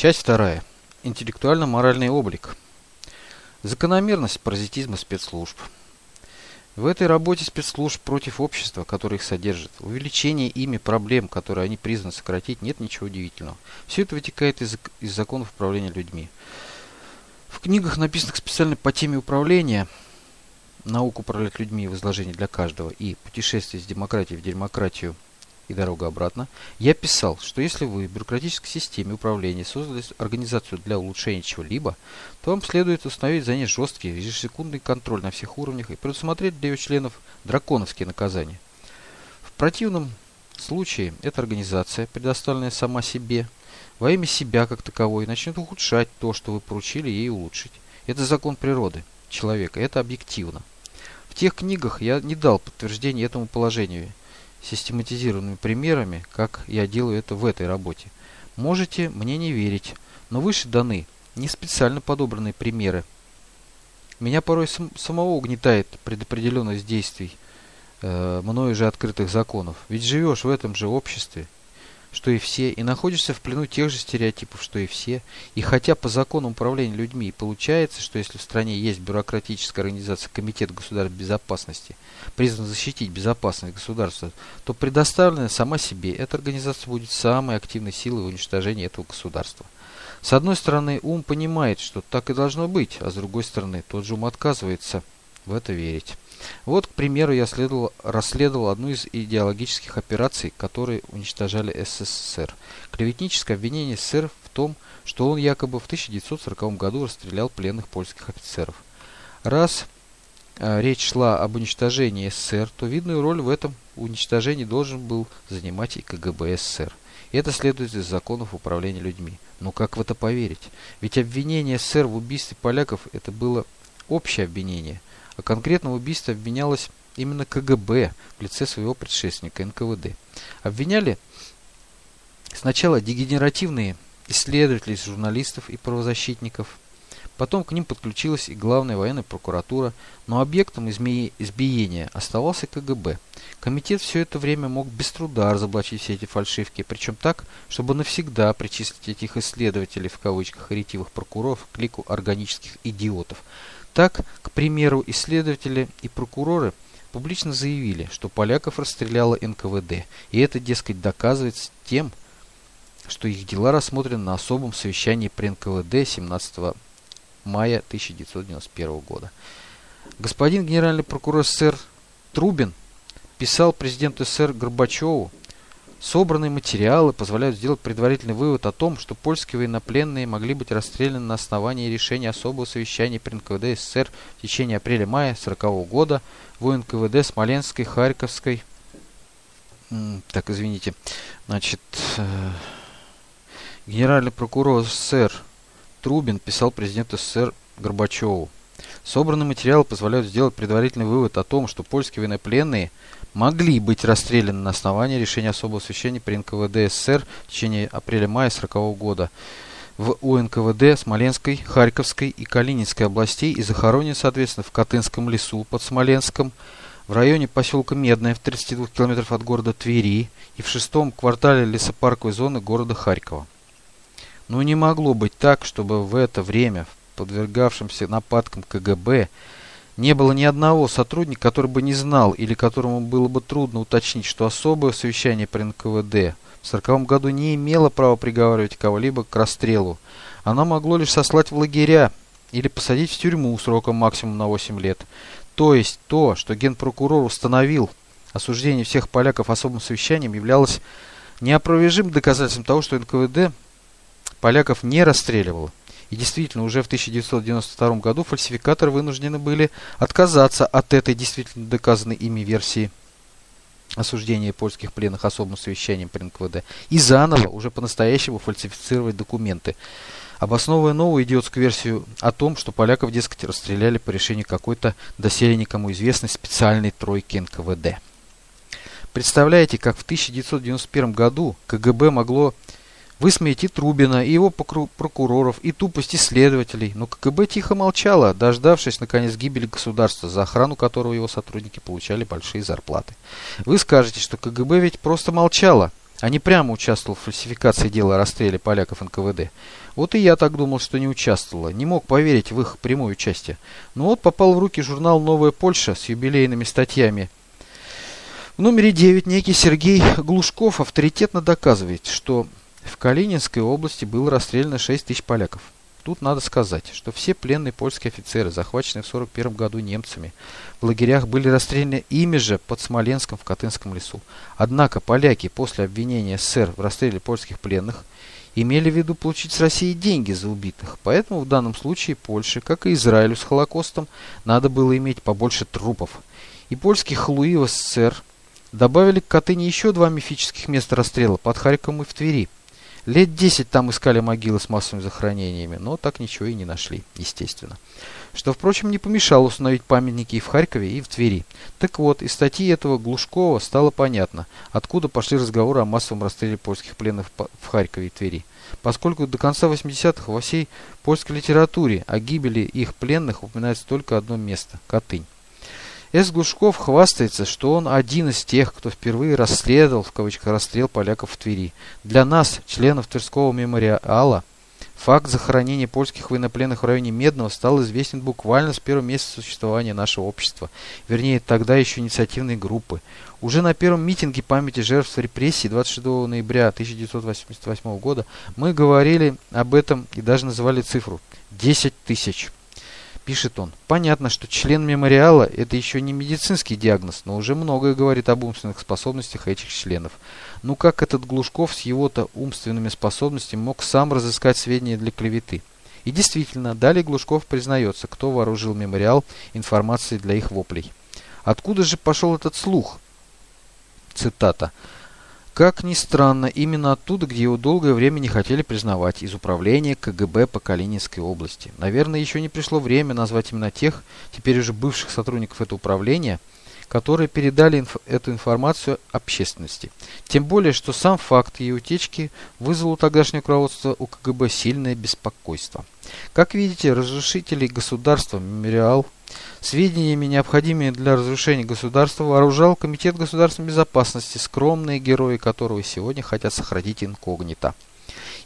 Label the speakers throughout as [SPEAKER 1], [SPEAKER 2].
[SPEAKER 1] Часть вторая. Интеллектуально-моральный облик. Закономерность паразитизма спецслужб. В этой работе спецслужб против общества, которое их содержит, увеличение ими проблем, которые они призваны сократить, нет ничего удивительного. Все это вытекает из, из законов управления людьми. В книгах, написанных специально по теме управления, «Наука управлять людьми в изложении для каждого» и «Путешествие с демократии в демократию» и дорога обратно, я писал, что если вы в бюрократической системе управления создали организацию для улучшения чего-либо, то вам следует установить за ней жесткий ежесекундный контроль на всех уровнях и предусмотреть для ее членов драконовские наказания. В противном случае эта организация, предоставленная сама себе, во имя себя как таковой, начнет ухудшать то, что вы поручили ей улучшить. Это закон природы, человека, это объективно. В тех книгах я не дал подтверждения этому положению, систематизированными примерами, как я делаю это в этой работе. Можете мне не верить, но выше даны не специально подобранные примеры. Меня порой сам, самого угнетает предопределенность действий э, мною же открытых законов. Ведь живешь в этом же обществе, что и все, и находишься в плену тех же стереотипов, что и все. И хотя по закону управления людьми получается, что если в стране есть бюрократическая организация Комитет государственной безопасности, призван защитить безопасность государства, то предоставленная сама себе эта организация будет самой активной силой в уничтожении этого государства. С одной стороны, ум понимает, что так и должно быть, а с другой стороны, тот же ум отказывается в это верить. Вот, к примеру, я следовал, расследовал одну из идеологических операций, которые уничтожали СССР. Клеветническое обвинение СССР в том, что он якобы в 1940 году расстрелял пленных польских офицеров. Раз э, речь шла об уничтожении СССР, то видную роль в этом уничтожении должен был занимать и КГБ СССР. И это следует из законов управления людьми. Но как в это поверить? Ведь обвинение СССР в убийстве поляков это было общее обвинение – а конкретно в убийстве обвинялось именно КГБ в лице своего предшественника НКВД. Обвиняли сначала дегенеративные исследователи журналистов и правозащитников, потом к ним подключилась и главная военная прокуратура, но объектом избиения оставался КГБ. Комитет все это время мог без труда разоблачить все эти фальшивки, причем так, чтобы навсегда причислить этих исследователей в кавычках ретивых прокуроров к лику органических идиотов – так, к примеру, исследователи и прокуроры публично заявили, что поляков расстреляла НКВД, и это, дескать, доказывается тем, что их дела рассмотрены на особом совещании при НКВД 17 мая 1991 года. Господин генеральный прокурор СССР Трубин писал президенту СССР Горбачеву, Собранные материалы позволяют сделать предварительный вывод о том, что польские военнопленные могли быть расстреляны на основании решения особого совещания при НКВД СССР в течение апреля-мая 1940 года в НКВД Смоленской, Харьковской. Так, извините. Значит, э, генеральный прокурор СССР Трубин писал президенту СССР Горбачеву. Собранные материалы позволяют сделать предварительный вывод о том, что польские военнопленные – могли быть расстреляны на основании решения особого священия при НКВД СССР в течение апреля-мая 1940 года в УНКВД Смоленской, Харьковской и Калининской областей и захоронен, соответственно, в Катынском лесу под Смоленском, в районе поселка Медное в 32 километров от города Твери и в шестом квартале лесопарковой зоны города Харькова. Но не могло быть так, чтобы в это время, подвергавшемся нападкам КГБ, не было ни одного сотрудника, который бы не знал или которому было бы трудно уточнить, что особое совещание при НКВД в 1940 году не имело права приговаривать кого-либо к расстрелу. Оно могло лишь сослать в лагеря или посадить в тюрьму сроком максимум на 8 лет. То есть то, что генпрокурор установил осуждение всех поляков особым совещанием, являлось неопровержимым доказательством того, что НКВД поляков не расстреливал. И действительно, уже в 1992 году фальсификаторы вынуждены были отказаться от этой действительно доказанной ими версии осуждения польских пленных особым совещанием при НКВД и заново, уже по-настоящему фальсифицировать документы, обосновывая новую идиотскую версию о том, что поляков, дескать, расстреляли по решению какой-то доселе никому известной специальной тройки НКВД. Представляете, как в 1991 году КГБ могло Высмеять и Трубина, и его прокуроров, и тупость исследователей. Но КГБ тихо молчало, дождавшись, наконец, гибели государства, за охрану которого его сотрудники получали большие зарплаты. Вы скажете, что КГБ ведь просто молчало, а не прямо участвовал в фальсификации дела о расстреле поляков НКВД. Вот и я так думал, что не участвовала, не мог поверить в их прямое участие. Но вот попал в руки журнал «Новая Польша» с юбилейными статьями. В номере 9 некий Сергей Глушков авторитетно доказывает, что в Калининской области было расстреляно 6 тысяч поляков. Тут надо сказать, что все пленные польские офицеры, захваченные в 1941 году немцами, в лагерях были расстреляны ими же под Смоленском в Катынском лесу. Однако поляки после обвинения СССР в расстреле польских пленных имели в виду получить с России деньги за убитых. Поэтому в данном случае Польше, как и Израилю с Холокостом, надо было иметь побольше трупов. И польские хлуи в СССР добавили к Катыни еще два мифических места расстрела под Харьковом и в Твери – Лет десять там искали могилы с массовыми захоронениями, но так ничего и не нашли, естественно. Что, впрочем, не помешало установить памятники и в Харькове, и в Твери. Так вот, из статьи этого Глушкова стало понятно, откуда пошли разговоры о массовом расстреле польских пленных в Харькове и Твери. Поскольку до конца 80-х во всей польской литературе о гибели их пленных упоминается только одно место – Катынь. С. Глушков хвастается, что он один из тех, кто впервые расследовал, в кавычках, расстрел поляков в Твери. Для нас, членов Тверского мемориала, факт захоронения польских военнопленных в районе Медного стал известен буквально с первого месяца существования нашего общества, вернее, тогда еще инициативной группы. Уже на первом митинге памяти жертв репрессий 26 ноября 1988 года мы говорили об этом и даже называли цифру – 10 тысяч. Пишет он. Понятно, что член мемориала – это еще не медицинский диагноз, но уже многое говорит об умственных способностях этих членов. Ну как этот Глушков с его-то умственными способностями мог сам разыскать сведения для клеветы? И действительно, далее Глушков признается, кто вооружил мемориал информацией для их воплей. Откуда же пошел этот слух? Цитата. Как ни странно, именно оттуда, где его долгое время не хотели признавать, из управления КГБ по Калининской области. Наверное, еще не пришло время назвать именно тех, теперь уже бывших сотрудников этого управления, которые передали инф эту информацию общественности. Тем более, что сам факт ее утечки вызвал у тогдашнего руководства у КГБ сильное беспокойство. Как видите, разрушители государства «Мемориал» Сведениями, необходимыми для разрушения государства, вооружал Комитет государственной безопасности, скромные герои которого сегодня хотят сохранить инкогнито.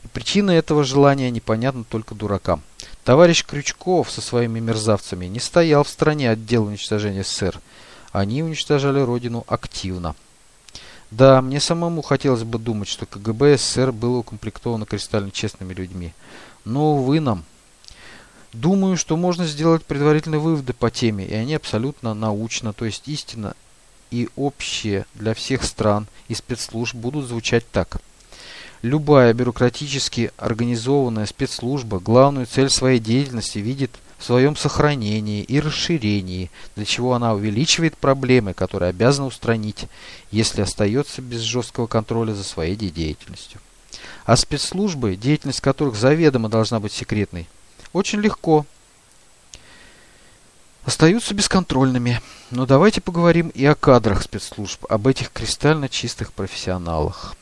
[SPEAKER 1] И причина этого желания непонятна только дуракам. Товарищ Крючков со своими мерзавцами не стоял в стороне от дела уничтожения СССР. Они уничтожали родину активно. Да, мне самому хотелось бы думать, что КГБ СССР было укомплектовано кристально честными людьми. Но, увы нам, Думаю, что можно сделать предварительные выводы по теме, и они абсолютно научно, то есть истинно и общие для всех стран и спецслужб будут звучать так. Любая бюрократически организованная спецслужба главную цель своей деятельности видит в своем сохранении и расширении, для чего она увеличивает проблемы, которые обязана устранить, если остается без жесткого контроля за своей деятельностью. А спецслужбы, деятельность которых заведомо должна быть секретной, очень легко. Остаются бесконтрольными. Но давайте поговорим и о кадрах спецслужб, об этих кристально чистых профессионалах.